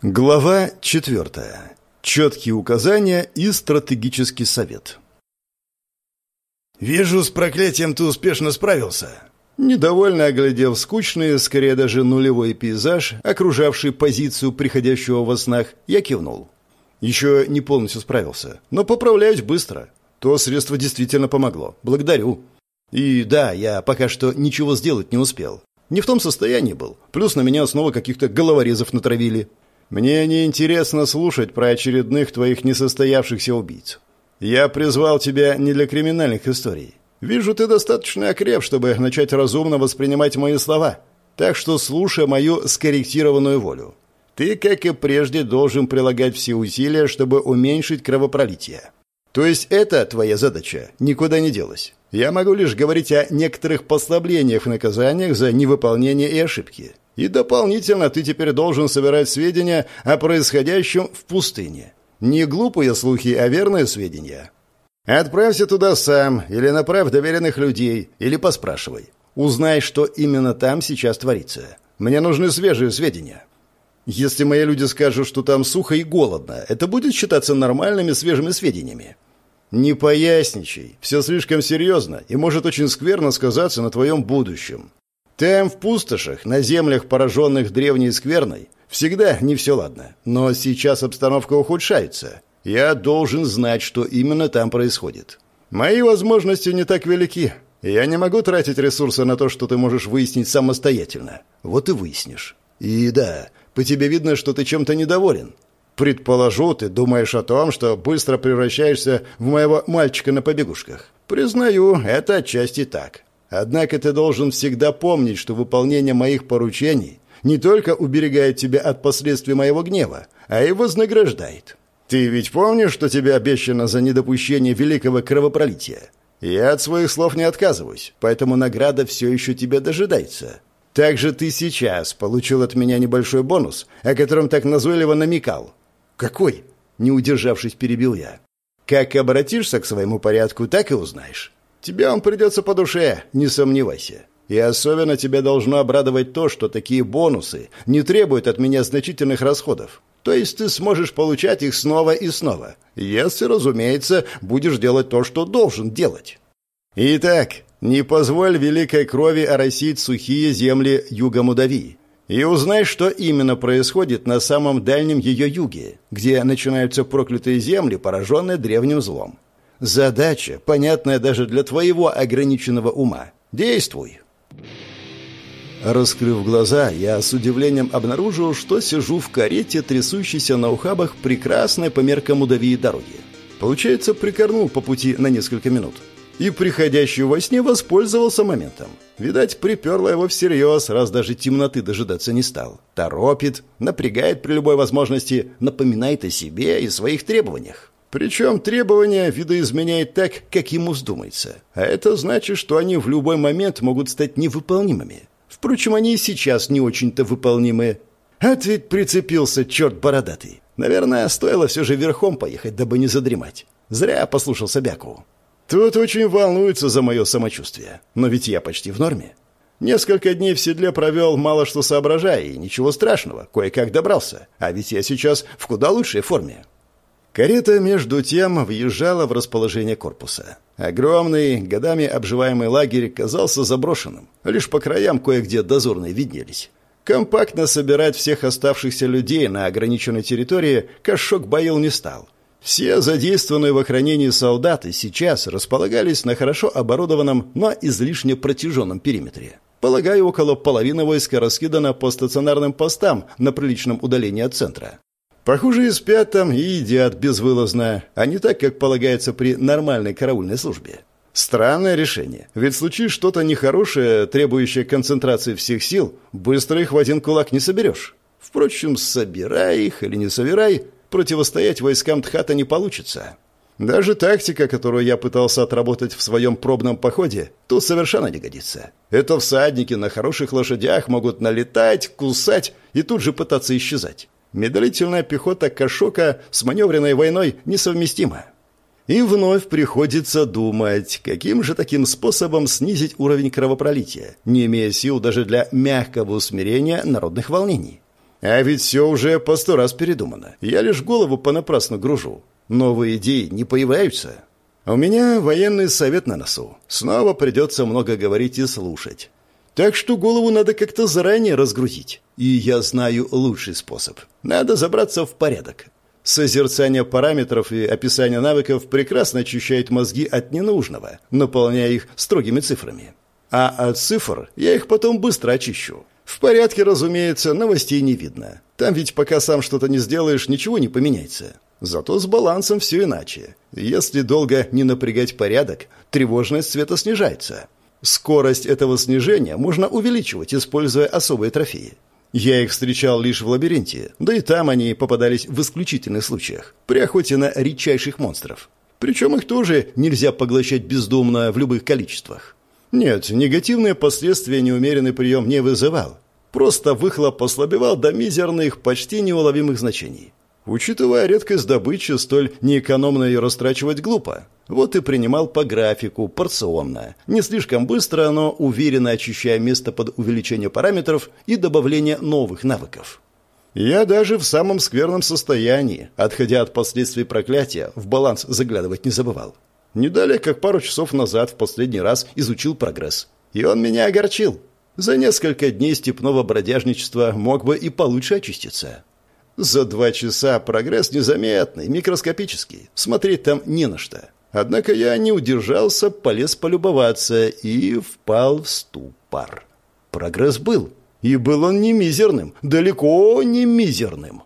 Глава четвертая. Четкие указания и стратегический совет. «Вижу, с проклятием ты успешно справился». Недовольно оглядев скучный, скорее даже нулевой пейзаж, окружавший позицию приходящего во снах, я кивнул. Еще не полностью справился, но поправляюсь быстро. То средство действительно помогло. Благодарю. И да, я пока что ничего сделать не успел. Не в том состоянии был. Плюс на меня снова каких-то головорезов натравили. Мне не интересно слушать про очередных твоих несостоявшихся убийц. Я призвал тебя не для криминальных историй. Вижу, ты достаточно окреп, чтобы начать разумно воспринимать мои слова. Так что слушай мою скорректированную волю. Ты, как и прежде, должен прилагать все усилия, чтобы уменьшить кровопролитие. То есть это твоя задача никуда не делась. Я могу лишь говорить о некоторых послаблениях в наказаниях за невыполнение и ошибки. И дополнительно ты теперь должен собирать сведения о происходящем в пустыне. Не глупые слухи, а верные сведения. Отправься туда сам, или направь доверенных людей, или поспрашивай. Узнай, что именно там сейчас творится. Мне нужны свежие сведения. Если мои люди скажут, что там сухо и голодно, это будет считаться нормальными свежими сведениями. Не поясничай, все слишком серьезно и может очень скверно сказаться на твоем будущем. Там, в пустошах, на землях, пораженных древней скверной, всегда не все ладно. Но сейчас обстановка ухудшается. Я должен знать, что именно там происходит. Мои возможности не так велики. Я не могу тратить ресурсы на то, что ты можешь выяснить самостоятельно. Вот и выяснишь. И да, по тебе видно, что ты чем-то недоволен. Предположу, ты думаешь о том, что быстро превращаешься в моего мальчика на побегушках. Признаю, это отчасти так. Однако ты должен всегда помнить, что выполнение моих поручений не только уберегает тебя от последствий моего гнева, а и вознаграждает. Ты ведь помнишь, что тебе обещано за недопущение великого кровопролития? Я от своих слов не отказываюсь, поэтому награда все еще тебя дожидается. Также ты сейчас получил от меня небольшой бонус, о котором так назойливо намекал. Какой? Не удержавшись, перебил я. Как обратишься к своему порядку, так и узнаешь. Тебе он придется по душе, не сомневайся. И особенно тебя должно обрадовать то, что такие бонусы не требуют от меня значительных расходов. То есть ты сможешь получать их снова и снова, если, разумеется, будешь делать то, что должен делать. Итак, не позволь великой крови оросить сухие земли юга Мудавии. И узнай, что именно происходит на самом дальнем ее юге, где начинаются проклятые земли, пораженные древним злом. Задача, понятная даже для твоего ограниченного ума. Действуй. Раскрыв глаза, я с удивлением обнаружил, что сижу в карете, трясущейся на ухабах прекрасной по меркам удавии дороги. Получается, прикорнул по пути на несколько минут. И приходящий во сне воспользовался моментом. Видать, приперло его всерьез, раз даже темноты дожидаться не стал. Торопит, напрягает при любой возможности, напоминает о себе и своих требованиях. Причем требования видоизменяет так, как ему вздумается. А это значит, что они в любой момент могут стать невыполнимыми. Впрочем, они и сейчас не очень-то выполнимы. От ведь прицепился черт бородатый. Наверное, стоило все же верхом поехать, дабы не задремать. Зря послушался Бяку. Тут очень волнуется за мое самочувствие. Но ведь я почти в норме. Несколько дней в седле провел, мало что соображая, и ничего страшного, кое-как добрался. А ведь я сейчас в куда лучшей форме. Карета, между тем, въезжала в расположение корпуса. Огромный, годами обживаемый лагерь казался заброшенным. Лишь по краям кое-где дозорные виднелись. Компактно собирать всех оставшихся людей на ограниченной территории Кашок Баил не стал. Все задействованные в охранении солдаты сейчас располагались на хорошо оборудованном, но излишне протяженном периметре. Полагаю, около половины войска раскидано по стационарным постам на приличном удалении от центра. Похоже, и спят там, и едят безвылазно, а не так, как полагается при нормальной караульной службе. Странное решение, ведь случись что-то нехорошее, требующее концентрации всех сил, быстро их в один кулак не соберешь. Впрочем, собирай их или не собирай, противостоять войскам Тхата не получится. Даже тактика, которую я пытался отработать в своем пробном походе, тут совершенно не годится. Это всадники на хороших лошадях могут налетать, кусать и тут же пытаться исчезать. Медлительная пехота Кашока с маневренной войной несовместима. И вновь приходится думать, каким же таким способом снизить уровень кровопролития, не имея сил даже для мягкого усмирения народных волнений. А ведь все уже по сто раз передумано. Я лишь голову понапрасну гружу. Новые идеи не появляются. У меня военный совет на носу. Снова придется много говорить и слушать. Так что голову надо как-то заранее разгрузить. И я знаю лучший способ. Надо забраться в порядок. Созерцание параметров и описание навыков прекрасно очищает мозги от ненужного, наполняя их строгими цифрами. А от цифр я их потом быстро очищу. В порядке, разумеется, новостей не видно. Там ведь пока сам что-то не сделаешь, ничего не поменяется. Зато с балансом все иначе. Если долго не напрягать порядок, тревожность цвета снижается. Скорость этого снижения можно увеличивать, используя особые трофеи. Я их встречал лишь в лабиринте, да и там они попадались в исключительных случаях, при охоте на редчайших монстров. Причем их тоже нельзя поглощать бездумно в любых количествах. Нет, негативные последствия неумеренный прием не вызывал. Просто выхлоп ослабевал до мизерных, почти неуловимых значений. Учитывая редкость добычи, столь неэкономно ее растрачивать глупо. Вот и принимал по графику, порционно. Не слишком быстро, но уверенно очищая место под увеличение параметров и добавление новых навыков. Я даже в самом скверном состоянии, отходя от последствий проклятия, в баланс заглядывать не забывал. Не далее, как пару часов назад в последний раз изучил прогресс. И он меня огорчил. За несколько дней степного бродяжничества мог бы и получше очиститься. За два часа прогресс незаметный, микроскопический. Смотреть там не на что. Однако я не удержался, полез полюбоваться и впал в ступор. Прогресс был. И был он не мизерным, далеко не мизерным.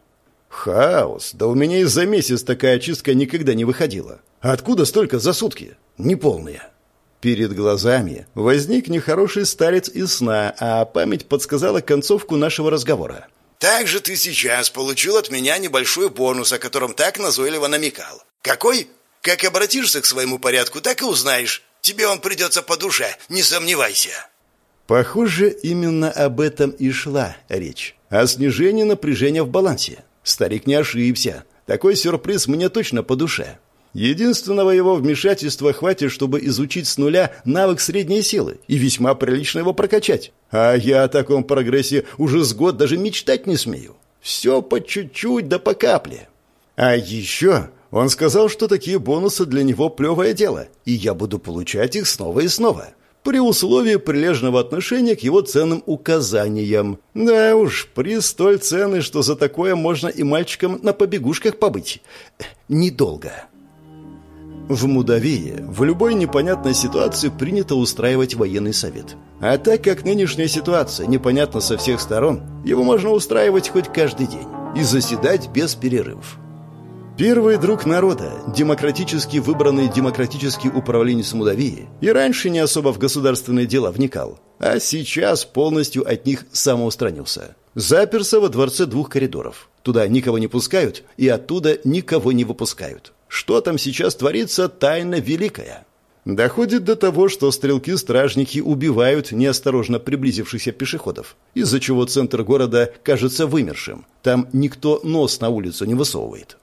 Хаос. Да у меня и за месяц такая очистка никогда не выходила. Откуда столько за сутки? Неполные. Перед глазами возник нехороший старец из сна, а память подсказала концовку нашего разговора. «Также ты сейчас получил от меня небольшой бонус, о котором так назойливо намекал. Какой? Как обратишься к своему порядку, так и узнаешь. Тебе он придется по душе, не сомневайся». Похоже, именно об этом и шла речь. О снижении напряжения в балансе. Старик не ошибся. Такой сюрприз мне точно по душе. Единственного его вмешательства хватит, чтобы изучить с нуля навык средней силы и весьма прилично его прокачать. А я о таком прогрессе уже с год даже мечтать не смею. Все по чуть-чуть да по капле. А еще он сказал, что такие бонусы для него плевое дело, и я буду получать их снова и снова при условии прилежного отношения к его ценным указаниям. Да уж, приз столь ценный, что за такое можно и мальчикам на побегушках побыть. Недолго. В Мудавее в любой непонятной ситуации принято устраивать военный совет. А так как нынешняя ситуация непонятна со всех сторон, его можно устраивать хоть каждый день и заседать без перерывов. Первый друг народа, демократически выбранный демократический управленец Мудавии, и раньше не особо в государственные дела вникал, а сейчас полностью от них самоустранился. Заперся во дворце двух коридоров. Туда никого не пускают, и оттуда никого не выпускают. Что там сейчас творится, тайна великая. Доходит до того, что стрелки-стражники убивают неосторожно приблизившихся пешеходов, из-за чего центр города кажется вымершим. Там никто нос на улицу не высовывает.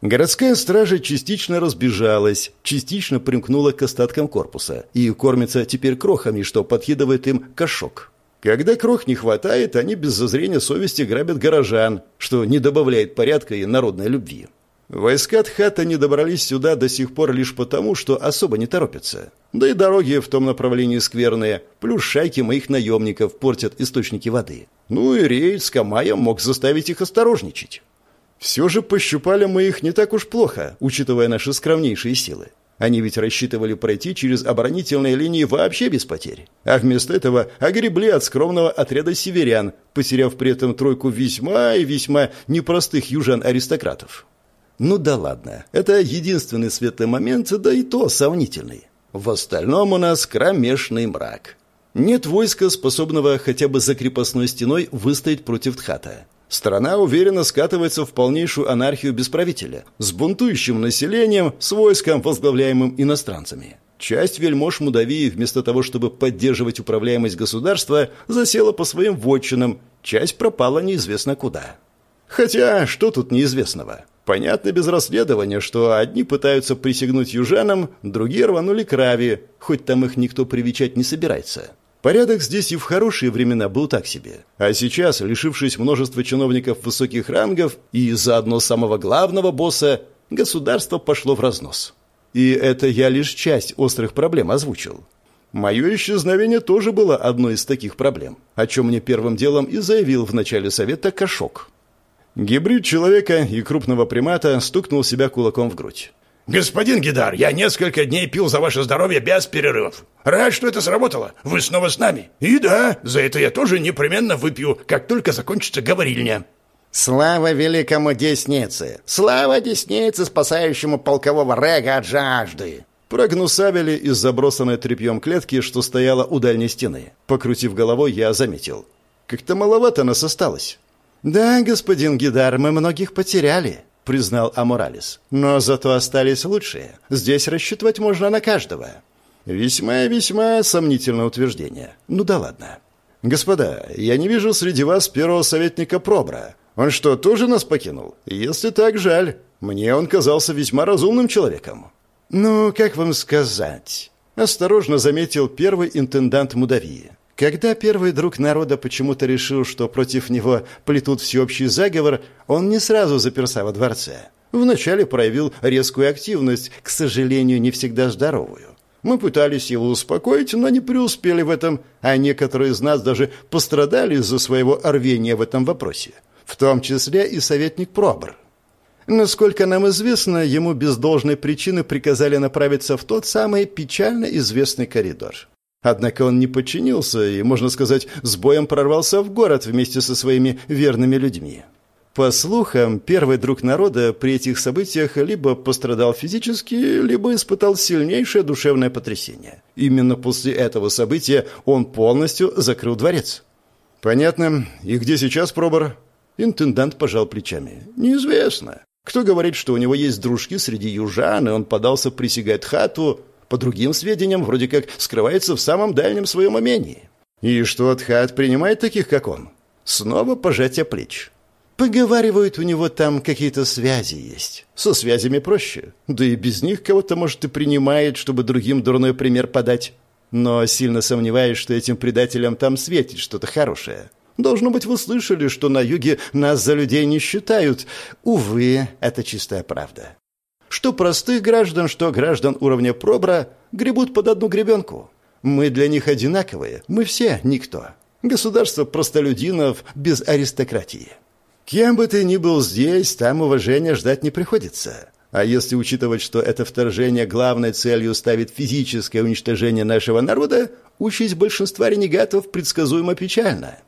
Городская стража частично разбежалась, частично примкнула к остаткам корпуса и кормится теперь крохами, что подкидывает им кошок. Когда крох не хватает, они без зазрения совести грабят горожан, что не добавляет порядка и народной любви. Войска Тхата не добрались сюда до сих пор лишь потому, что особо не торопятся. Да и дороги в том направлении скверные, плюс шайки моих наемников портят источники воды. Ну и рейд с Камаем мог заставить их осторожничать. Все же пощупали мы их не так уж плохо, учитывая наши скромнейшие силы. Они ведь рассчитывали пройти через оборонительные линии вообще без потерь. А вместо этого огребли от скромного отряда северян, потеряв при этом тройку весьма и весьма непростых южан-аристократов. Ну да ладно, это единственный светлый момент, да и то сомнительный. В остальном у нас кромешный мрак. Нет войска, способного хотя бы за крепостной стеной выстоять против Тхата. Страна уверенно скатывается в полнейшую анархию без правителя, с бунтующим населением, с войском, возглавляемым иностранцами. Часть вельмож Мудавии, вместо того, чтобы поддерживать управляемость государства, засела по своим вотчинам, часть пропала неизвестно куда. Хотя, что тут неизвестного? Понятно без расследования, что одни пытаются присягнуть южанам, другие рванули к Рави, хоть там их никто привечать не собирается. Порядок здесь и в хорошие времена был так себе. А сейчас, лишившись множества чиновников высоких рангов и заодно самого главного босса, государство пошло в разнос. И это я лишь часть острых проблем озвучил. Мое исчезновение тоже было одной из таких проблем, о чем мне первым делом и заявил в начале совета Кашок. Гибрид человека и крупного примата стукнул себя кулаком в грудь. «Господин Гидар, я несколько дней пил за ваше здоровье без перерывов. Рад, что это сработало. Вы снова с нами. И да, за это я тоже непременно выпью, как только закончится говорильня». «Слава великому Деснице! Слава Деснице, спасающему полкового Рега от жажды!» Прогнусавили из забросанной тряпьем клетки, что стояла у дальней стены. Покрутив головой, я заметил. Как-то маловато нас осталось. «Да, господин Гидар, мы многих потеряли», — признал Аморалис. «Но зато остались лучшие. Здесь рассчитывать можно на каждого». Весьма-весьма сомнительное утверждение. Ну да ладно. «Господа, я не вижу среди вас первого советника Пробра. Он что, тоже нас покинул? Если так, жаль. Мне он казался весьма разумным человеком». «Ну, как вам сказать?» Осторожно заметил первый интендант Мудавии. Когда первый друг народа почему-то решил, что против него плетут всеобщий заговор, он не сразу заперся во дворце. Вначале проявил резкую активность, к сожалению, не всегда здоровую. Мы пытались его успокоить, но не преуспели в этом, а некоторые из нас даже пострадали из-за своего рвения в этом вопросе, в том числе и советник Пробр. Насколько нам известно, ему без должной причины приказали направиться в тот самый печально известный коридор. Однако он не подчинился и, можно сказать, с боем прорвался в город вместе со своими верными людьми. По слухам, первый друг народа при этих событиях либо пострадал физически, либо испытал сильнейшее душевное потрясение. Именно после этого события он полностью закрыл дворец. «Понятно. И где сейчас Пробор?» Интендант пожал плечами. «Неизвестно. Кто говорит, что у него есть дружки среди южан, и он подался присягать хату, по другим сведениям, вроде как скрывается в самом дальнем своем умении. И что Тхат принимает таких, как он? Снова пожатие плеч. Поговаривают, у него там какие-то связи есть. Со связями проще. Да и без них кого-то, может, и принимает, чтобы другим дурной пример подать. Но сильно сомневаюсь, что этим предателям там светит что-то хорошее. Должно быть, вы слышали, что на юге нас за людей не считают. Увы, это чистая правда что простых граждан, что граждан уровня пробра гребут под одну гребенку. Мы для них одинаковые, мы все никто. Государство простолюдинов без аристократии. Кем бы ты ни был здесь, там уважения ждать не приходится. А если учитывать, что это вторжение главной целью ставит физическое уничтожение нашего народа, участь большинства ренегатов предсказуемо печально.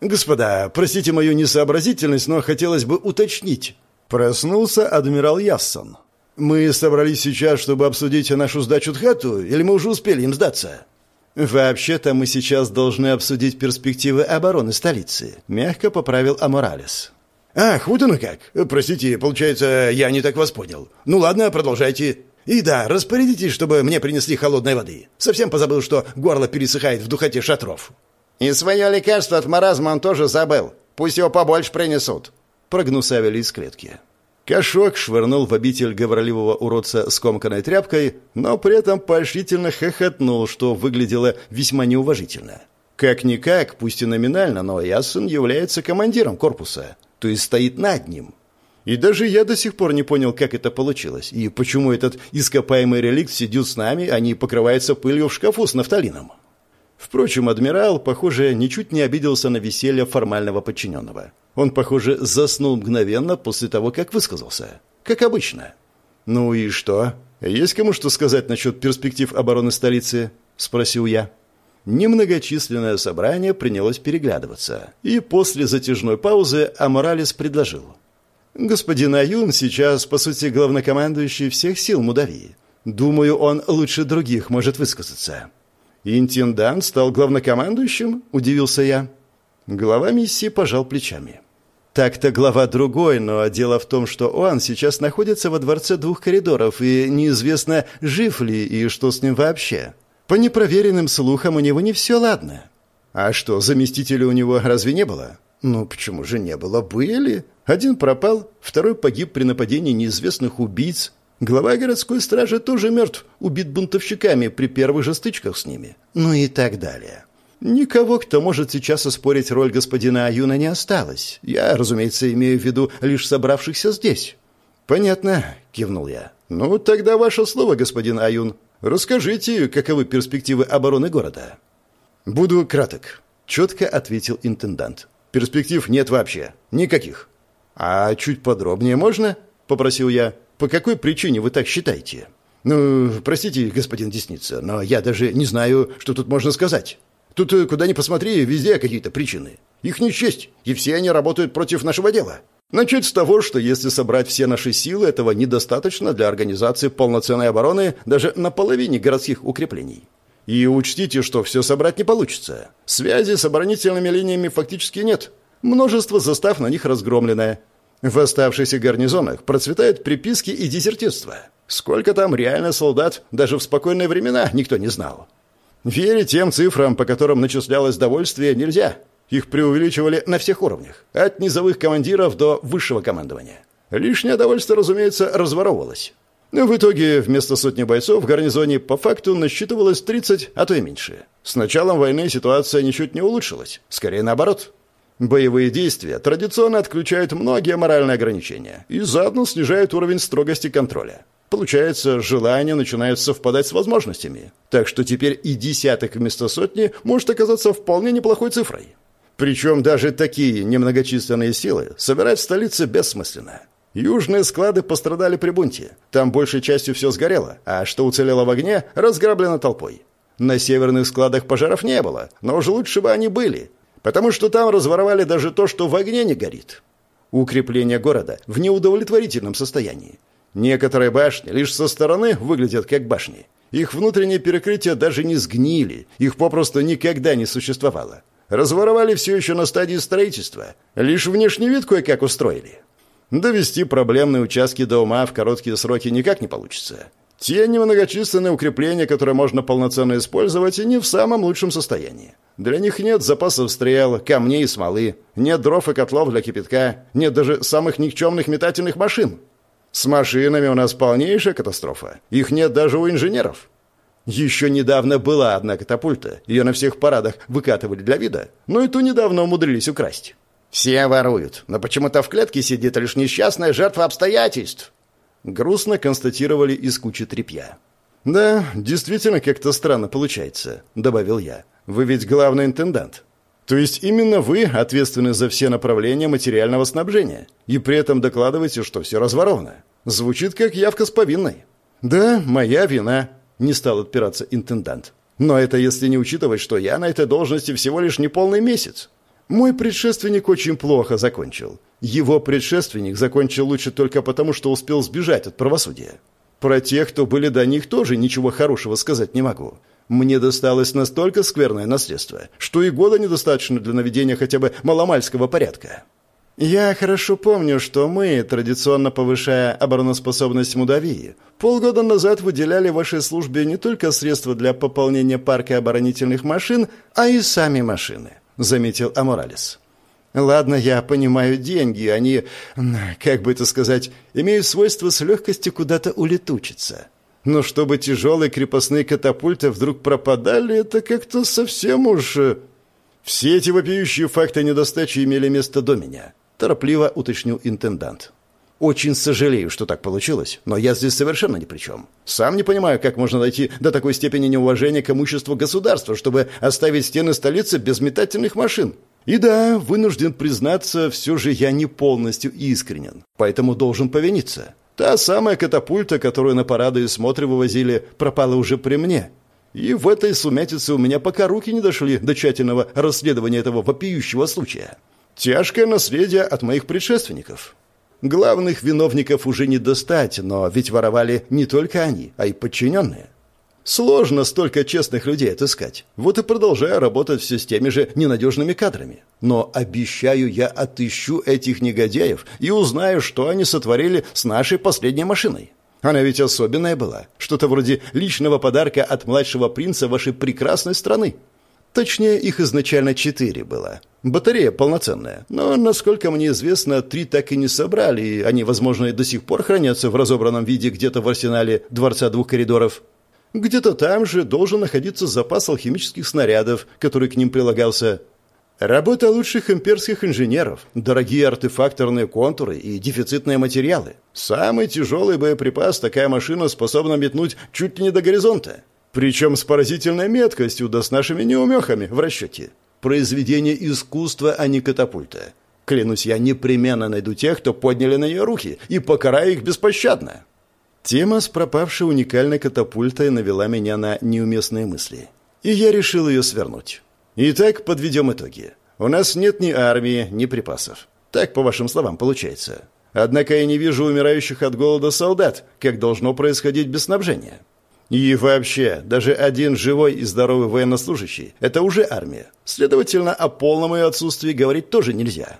Господа, простите мою несообразительность, но хотелось бы уточнить. Проснулся адмирал Яссон. «Мы собрались сейчас, чтобы обсудить нашу сдачу Тхату, или мы уже успели им сдаться?» «Вообще-то мы сейчас должны обсудить перспективы обороны столицы», — мягко поправил Аморалес. «Ах, вот оно как. Простите, получается, я не так вас понял. Ну ладно, продолжайте. И да, распорядитесь, чтобы мне принесли холодной воды. Совсем позабыл, что горло пересыхает в духоте шатров». «И свое лекарство от маразма он тоже забыл. Пусть его побольше принесут», — прогнусавили из клетки. Кошок швырнул в обитель говорливого уродца скомканной тряпкой, но при этом поощрительно хохотнул, что выглядело весьма неуважительно. Как-никак, пусть и номинально, но Ясен является командиром корпуса, то есть стоит над ним. И даже я до сих пор не понял, как это получилось, и почему этот ископаемый реликт сидит с нами, а не покрывается пылью в шкафу с нафталином. Впрочем, адмирал, похоже, ничуть не обиделся на веселье формального подчиненного. Он, похоже, заснул мгновенно после того, как высказался. Как обычно. «Ну и что? Есть кому что сказать насчет перспектив обороны столицы?» – спросил я. Немногочисленное собрание принялось переглядываться. И после затяжной паузы Аморалес предложил. «Господин Аюн сейчас, по сути, главнокомандующий всех сил Мудавии. Думаю, он лучше других может высказаться». «Интендант стал главнокомандующим?» – удивился я. Глава миссии пожал плечами. Так-то глава другой, но дело в том, что он сейчас находится во дворце двух коридоров, и неизвестно, жив ли и что с ним вообще. По непроверенным слухам у него не все ладно. А что, заместителя у него разве не было? Ну, почему же не было? Были. Один пропал, второй погиб при нападении неизвестных убийц. Глава городской стражи тоже мертв, убит бунтовщиками при первых же стычках с ними. Ну и так далее. Никого, кто может сейчас оспорить роль господина Аюна, не осталось. Я, разумеется, имею в виду лишь собравшихся здесь. Понятно, кивнул я. Ну, тогда ваше слово, господин Аюн. Расскажите, каковы перспективы обороны города. Буду краток, четко ответил интендант. Перспектив нет вообще. Никаких. А чуть подробнее можно? попросил я. По какой причине вы так считаете? Ну, простите, господин Десница, но я даже не знаю, что тут можно сказать. Тут, э, куда ни посмотри, везде какие-то причины. Их не и все они работают против нашего дела. Начать с того, что если собрать все наши силы, этого недостаточно для организации полноценной обороны даже на половине городских укреплений. И учтите, что все собрать не получится. Связи с оборонительными линиями фактически нет. Множество застав на них разгромленное. В оставшихся гарнизонах процветают приписки и дезертирство. Сколько там реально солдат, даже в спокойные времена никто не знал. Верить тем цифрам, по которым начислялось довольствие, нельзя. Их преувеличивали на всех уровнях, от низовых командиров до высшего командования. Лишнее довольство, разумеется, разворовывалось. Но в итоге вместо сотни бойцов в гарнизоне по факту насчитывалось 30, а то и меньше. С началом войны ситуация ничуть не улучшилась, скорее наоборот. Боевые действия традиционно отключают многие моральные ограничения и заодно снижают уровень строгости контроля. Получается, желания начинают совпадать с возможностями. Так что теперь и десяток вместо сотни может оказаться вполне неплохой цифрой. Причем даже такие немногочисленные силы собирать в столице бессмысленно. Южные склады пострадали при бунте. Там большей частью все сгорело, а что уцелело в огне, разграблено толпой. На северных складах пожаров не было, но уже лучше бы они были, потому что там разворовали даже то, что в огне не горит. Укрепление города в неудовлетворительном состоянии. Некоторые башни лишь со стороны выглядят как башни. Их внутренние перекрытия даже не сгнили, их попросту никогда не существовало. Разворовали все еще на стадии строительства, лишь внешний вид кое-как устроили. Довести проблемные участки до ума в короткие сроки никак не получится. Те немногочисленные укрепления, которые можно полноценно использовать, не в самом лучшем состоянии. Для них нет запасов стрел, камней и смолы, нет дров и котлов для кипятка, нет даже самых никчемных метательных машин. С машинами у нас полнейшая катастрофа. Их нет даже у инженеров. Еще недавно была одна катапульта. Ее на всех парадах выкатывали для вида. Но и ту недавно умудрились украсть. Все воруют, но почему-то в клетке сидит лишь несчастная жертва обстоятельств. Грустно констатировали из кучи тряпья. «Да, действительно как-то странно получается», — добавил я. «Вы ведь главный интендант. То есть именно вы ответственны за все направления материального снабжения и при этом докладываете, что все разворовано. Звучит как явка с повинной. Да, моя вина, не стал отпираться интендант. Но это если не учитывать, что я на этой должности всего лишь неполный месяц. Мой предшественник очень плохо закончил. Его предшественник закончил лучше только потому, что успел сбежать от правосудия. Про тех, кто были до них, тоже ничего хорошего сказать не могу. Мне досталось настолько скверное наследство, что и года недостаточно для наведения хотя бы маломальского порядка. Я хорошо помню, что мы, традиционно повышая обороноспособность Мудавии, полгода назад выделяли вашей службе не только средства для пополнения парка оборонительных машин, а и сами машины, заметил Аморалес. Ладно, я понимаю, деньги, они, как бы это сказать, имеют свойство с легкостью куда-то улетучиться. Но чтобы тяжелые крепостные катапульты вдруг пропадали, это как-то совсем уж... Э, Все эти вопиющие факты недостачи имели место до меня, торопливо уточнил интендант. Очень сожалею, что так получилось, но я здесь совершенно ни при чем. Сам не понимаю, как можно дойти до такой степени неуважения к имуществу государства, чтобы оставить стены столицы без метательных машин. И да, вынужден признаться, все же я не полностью искренен, поэтому должен повиниться. Та самая катапульта, которую на парады и смотры вывозили, пропала уже при мне. И в этой сумятице у меня пока руки не дошли до тщательного расследования этого вопиющего случая. Тяжкое наследие от моих предшественников. Главных виновников уже не достать, но ведь воровали не только они, а и подчиненные. Сложно столько честных людей отыскать. Вот и продолжаю работать все с теми же ненадежными кадрами. Но обещаю, я отыщу этих негодяев и узнаю, что они сотворили с нашей последней машиной. Она ведь особенная была. Что-то вроде личного подарка от младшего принца вашей прекрасной страны. Точнее, их изначально четыре было. Батарея полноценная. Но, насколько мне известно, три так и не собрали, и они, возможно, и до сих пор хранятся в разобранном виде где-то в арсенале Дворца двух коридоров. Где-то там же должен находиться запас алхимических снарядов, который к ним прилагался. Работа лучших имперских инженеров, дорогие артефакторные контуры и дефицитные материалы. Самый тяжелый боеприпас такая машина способна метнуть чуть ли не до горизонта. Причем с поразительной меткостью, да с нашими неумехами в расчете. Произведение искусства, а не катапульта. Клянусь, я непременно найду тех, кто подняли на нее руки, и покараю их беспощадно. Тема с пропавшей уникальной катапультой навела меня на неуместные мысли. И я решил ее свернуть. Итак, подведем итоги. У нас нет ни армии, ни припасов. Так, по вашим словам, получается. Однако я не вижу умирающих от голода солдат, как должно происходить без снабжения. И вообще, даже один живой и здоровый военнослужащий – это уже армия. Следовательно, о полном ее отсутствии говорить тоже нельзя.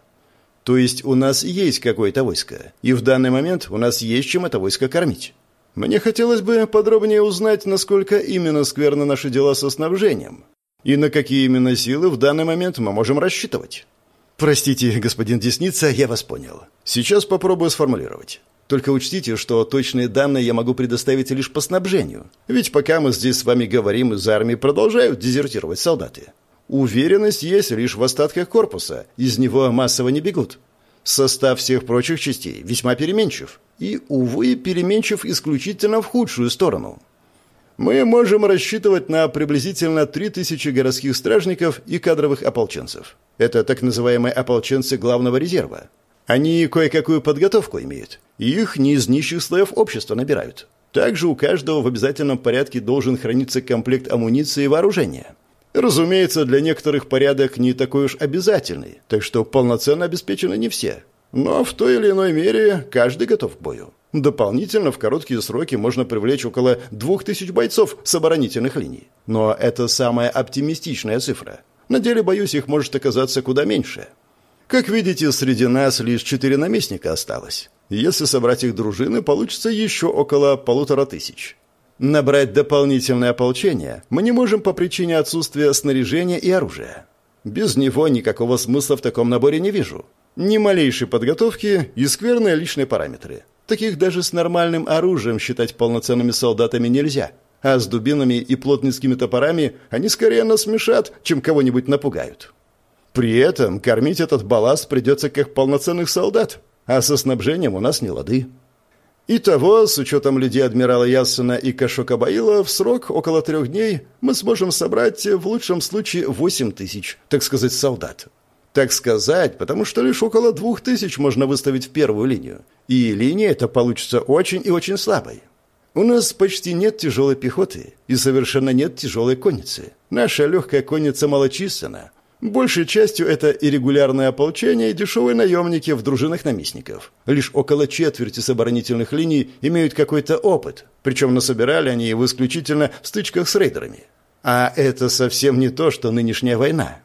То есть у нас есть какое-то войско, и в данный момент у нас есть чем это войско кормить. Мне хотелось бы подробнее узнать, насколько именно скверны наши дела со снабжением, и на какие именно силы в данный момент мы можем рассчитывать. Простите, господин Десница, я вас понял. Сейчас попробую сформулировать. Только учтите, что точные данные я могу предоставить лишь по снабжению. Ведь пока мы здесь с вами говорим, из армии продолжают дезертировать солдаты. Уверенность есть лишь в остатках корпуса, из него массово не бегут. Состав всех прочих частей весьма переменчив. И, увы, переменчив исключительно в худшую сторону. Мы можем рассчитывать на приблизительно 3000 городских стражников и кадровых ополченцев. Это так называемые ополченцы главного резерва. Они кое-какую подготовку имеют. Их не из нищих слоев общества набирают. Также у каждого в обязательном порядке должен храниться комплект амуниции и вооружения. Разумеется, для некоторых порядок не такой уж обязательный, так что полноценно обеспечены не все. Но в той или иной мере каждый готов к бою. Дополнительно в короткие сроки можно привлечь около двух тысяч бойцов с оборонительных линий. Но это самая оптимистичная цифра. На деле, боюсь, их может оказаться куда меньше. Как видите, среди нас лишь четыре наместника осталось. Если собрать их дружины, получится еще около полутора тысяч. Набрать дополнительное ополчение мы не можем по причине отсутствия снаряжения и оружия. Без него никакого смысла в таком наборе не вижу. Ни малейшей подготовки и скверные личные параметры. Таких даже с нормальным оружием считать полноценными солдатами нельзя. А с дубинами и плотницкими топорами они скорее нас смешат, чем кого-нибудь напугают. При этом кормить этот балласт придется как полноценных солдат, а со снабжением у нас не лады. Итого, с учетом людей адмирала Яссена и Кашока Баила, в срок около трех дней мы сможем собрать в лучшем случае восемь тысяч, так сказать, солдат. Так сказать, потому что лишь около двух тысяч можно выставить в первую линию. И линия эта получится очень и очень слабой. У нас почти нет тяжелой пехоты и совершенно нет тяжелой конницы. Наша легкая конница малочисленна, Большей частью это иррегулярное ополчение и дешевые наемники в дружинах наместников. Лишь около четверти с оборонительных линий имеют какой-то опыт, причем насобирали они его исключительно в стычках с рейдерами. А это совсем не то, что нынешняя война.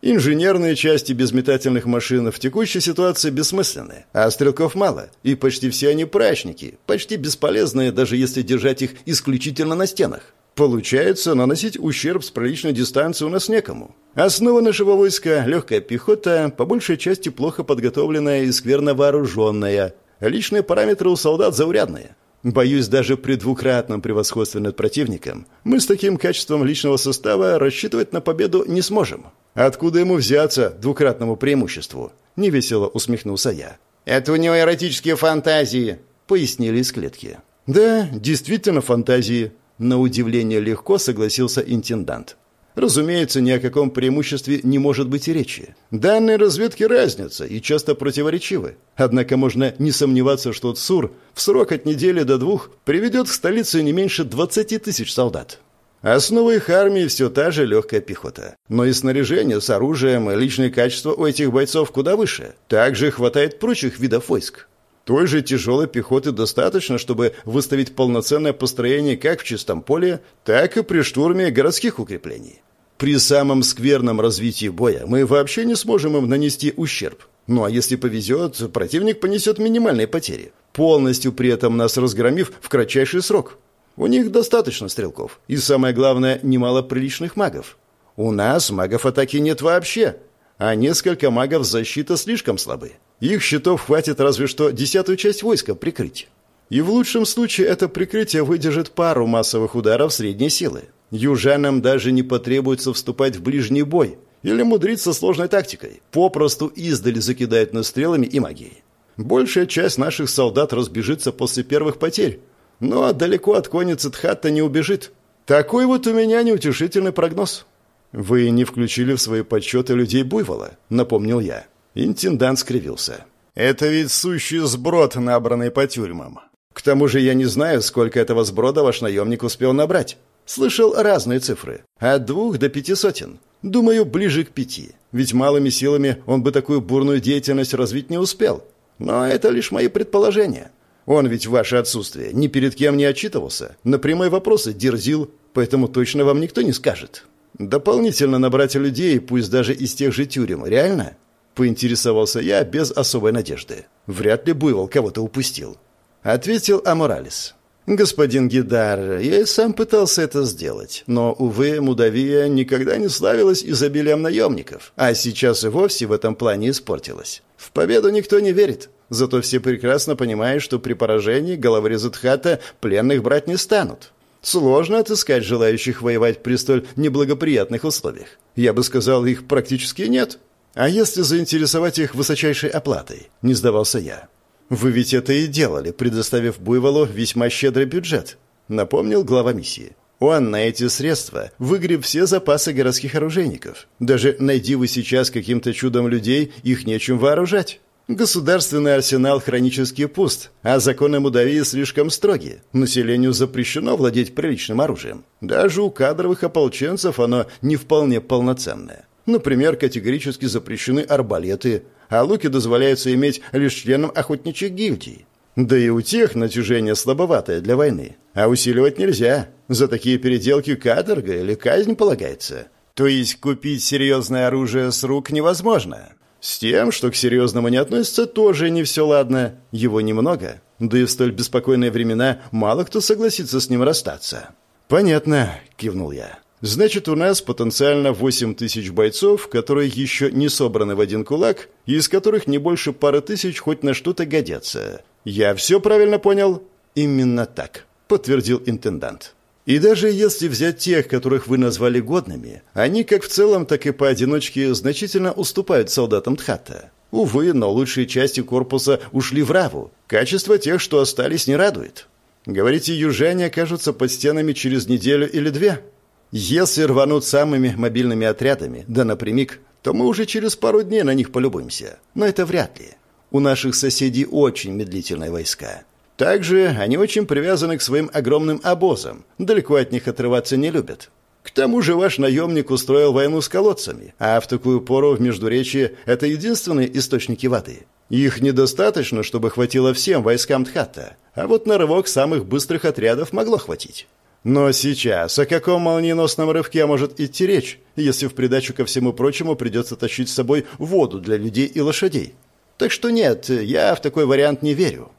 Инженерные части без метательных машин в текущей ситуации бессмысленны, а стрелков мало, и почти все они прачники, почти бесполезные, даже если держать их исключительно на стенах. Получается, наносить ущерб с приличной дистанции у нас некому. Основа нашего войска – легкая пехота, по большей части плохо подготовленная и скверно вооруженная. Личные параметры у солдат заурядные. Боюсь, даже при двукратном превосходстве над противником мы с таким качеством личного состава рассчитывать на победу не сможем. Откуда ему взяться двукратному преимуществу? Невесело усмехнулся я. Это у него эротические фантазии, пояснили из клетки. Да, действительно фантазии. На удивление легко согласился интендант. Разумеется, ни о каком преимуществе не может быть и речи. Данные разведки разница и часто противоречивы. Однако можно не сомневаться, что ЦУР в срок от недели до двух приведет к столице не меньше 20 тысяч солдат. Основа их армии все та же легкая пехота. Но и снаряжение с оружием и личные качества у этих бойцов куда выше. Также хватает прочих видов войск. Той же тяжелой пехоты достаточно, чтобы выставить полноценное построение как в чистом поле, так и при штурме городских укреплений. При самом скверном развитии боя мы вообще не сможем им нанести ущерб. Ну а если повезет, противник понесет минимальные потери, полностью при этом нас разгромив в кратчайший срок. У них достаточно стрелков, и самое главное, немало приличных магов. У нас магов атаки нет вообще, а несколько магов защита слишком слабы. Их щитов хватит разве что десятую часть войска прикрыть. И в лучшем случае это прикрытие выдержит пару массовых ударов средней силы. Южанам даже не потребуется вступать в ближний бой или мудриться сложной тактикой. Попросту издали закидают нас стрелами и магией. Большая часть наших солдат разбежится после первых потерь, но далеко от конницы Тхатта не убежит. Такой вот у меня неутешительный прогноз. «Вы не включили в свои подсчеты людей Буйвола», — напомнил я. Интендант скривился. «Это ведь сущий сброд, набранный по тюрьмам. К тому же я не знаю, сколько этого сброда ваш наемник успел набрать. Слышал разные цифры. От двух до пяти сотен. Думаю, ближе к пяти. Ведь малыми силами он бы такую бурную деятельность развить не успел. Но это лишь мои предположения. Он ведь в ваше отсутствие ни перед кем не отчитывался. На прямые вопросы дерзил, поэтому точно вам никто не скажет. Дополнительно набрать людей, пусть даже из тех же тюрем, реально? Поинтересовался я без особой надежды. Вряд ли Буйвол кого-то упустил. Ответил Аморалис. «Господин Гидар, я и сам пытался это сделать, но, увы, Мудавия никогда не славилась изобилием наемников, а сейчас и вовсе в этом плане испортилась. В победу никто не верит, зато все прекрасно понимают, что при поражении головорезы Тхата пленных брать не станут. Сложно отыскать желающих воевать при столь неблагоприятных условиях. Я бы сказал, их практически нет. А если заинтересовать их высочайшей оплатой? Не сдавался я. Вы ведь это и делали, предоставив Буйволу весьма щедрый бюджет, напомнил глава миссии. Он на эти средства выгреб все запасы городских оружейников. Даже найди вы сейчас каким-то чудом людей, их нечем вооружать. Государственный арсенал хронически пуст, а законы Мудавии слишком строгие. Населению запрещено владеть приличным оружием. Даже у кадровых ополченцев оно не вполне полноценное. Например, категорически запрещены арбалеты, а луки дозволяются иметь лишь членам охотничьих гильдий. Да и у тех натяжение слабоватое для войны. А усиливать нельзя. За такие переделки каторга или казнь полагается. То есть купить серьезное оружие с рук невозможно. С тем, что к серьезному не относится, тоже не все ладно. Его немного. Да и в столь беспокойные времена мало кто согласится с ним расстаться. «Понятно», — кивнул я. Значит, у нас потенциально 8 тысяч бойцов, которые еще не собраны в один кулак, и из которых не больше пары тысяч хоть на что-то годятся. Я все правильно понял? Именно так, подтвердил интендант. И даже если взять тех, которых вы назвали годными, они как в целом, так и поодиночке значительно уступают солдатам Тхата. Увы, но лучшие части корпуса ушли в Раву. Качество тех, что остались, не радует. Говорите, южане окажутся под стенами через неделю или две? Если рванут самыми мобильными отрядами, да напрямик, то мы уже через пару дней на них полюбуемся. Но это вряд ли. У наших соседей очень медлительные войска. Также они очень привязаны к своим огромным обозам, далеко от них отрываться не любят. К тому же ваш наемник устроил войну с колодцами, а в такую пору в Междуречии это единственные источники воды. Их недостаточно, чтобы хватило всем войскам Тхата, а вот на рывок самых быстрых отрядов могло хватить. Но сейчас о каком молниеносном рывке может идти речь, если в придачу ко всему прочему придется тащить с собой воду для людей и лошадей? Так что нет, я в такой вариант не верю.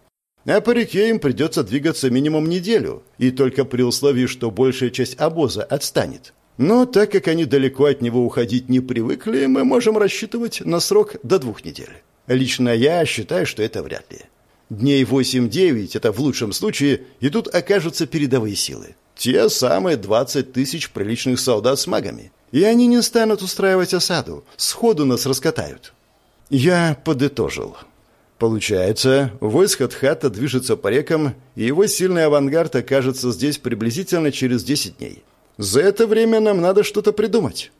А по реке им придется двигаться минимум неделю, и только при условии, что большая часть обоза отстанет. Но так как они далеко от него уходить не привыкли, мы можем рассчитывать на срок до двух недель. Лично я считаю, что это вряд ли. Дней 8-9, это в лучшем случае, и тут окажутся передовые силы. Те самые 20 тысяч приличных солдат с магами. И они не станут устраивать осаду, сходу нас раскатают. Я подытожил. Получается, войско Тхата движется по рекам, и его сильный авангард окажется здесь приблизительно через 10 дней. За это время нам надо что-то придумать.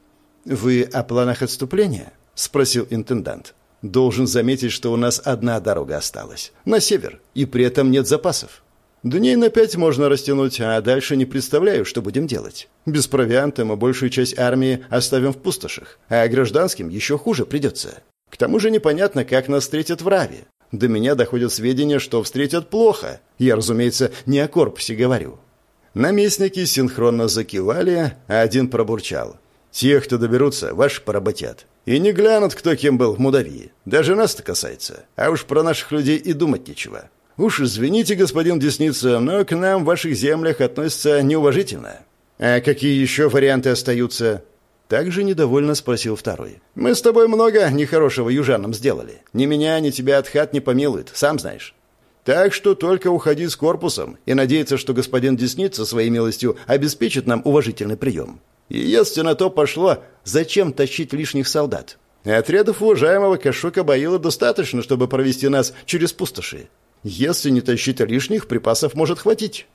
«Вы о планах отступления?» — спросил интендант. «Должен заметить, что у нас одна дорога осталась. На север. И при этом нет запасов. Дней на пять можно растянуть, а дальше не представляю, что будем делать. Без провианта мы большую часть армии оставим в пустошах, а гражданским еще хуже придется. К тому же непонятно, как нас встретят в Раве. До меня доходят сведения, что встретят плохо. Я, разумеется, не о корпусе говорю. Наместники синхронно закивали, а один пробурчал. «Тех, кто доберутся, ваши поработят. И не глянут, кто кем был в Мудавии. Даже нас-то касается. А уж про наших людей и думать нечего. Уж извините, господин Десница, но к нам в ваших землях относятся неуважительно. А какие еще варианты остаются? Также недовольно спросил второй. Мы с тобой много нехорошего южанам сделали. Ни меня, ни тебя от хат не помилуют, сам знаешь. Так что только уходить с корпусом и надеяться, что господин Десница своей милостью обеспечит нам уважительный прием. И если на то пошло, зачем тащить лишних солдат? Отрядов уважаемого Кашука Баила достаточно, чтобы провести нас через пустоши. Если не тащить лишних, припасов может хватить.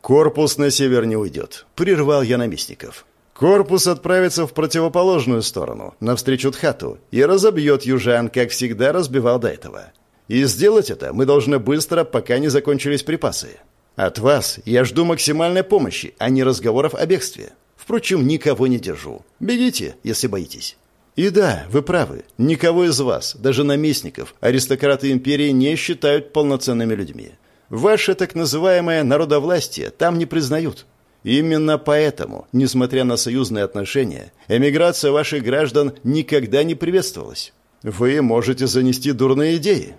Корпус на север не уйдет, прервал я наместников. Корпус отправится в противоположную сторону, навстречу Тхату, и разобьет южан, как всегда разбивал до этого. И сделать это мы должны быстро, пока не закончились припасы. От вас я жду максимальной помощи, а не разговоров о бегстве. Впрочем, никого не держу. Бегите, если боитесь. И да, вы правы, никого из вас, даже наместников, аристократы империи не считают полноценными людьми. Ваше так называемое народовластие там не признают. Именно поэтому, несмотря на союзные отношения, эмиграция ваших граждан никогда не приветствовалась. Вы можете занести дурные идеи.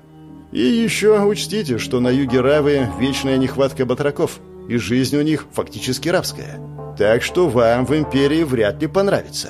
И еще учтите, что на юге Равы вечная нехватка батраков, и жизнь у них фактически рабская. Так что вам в империи вряд ли понравится».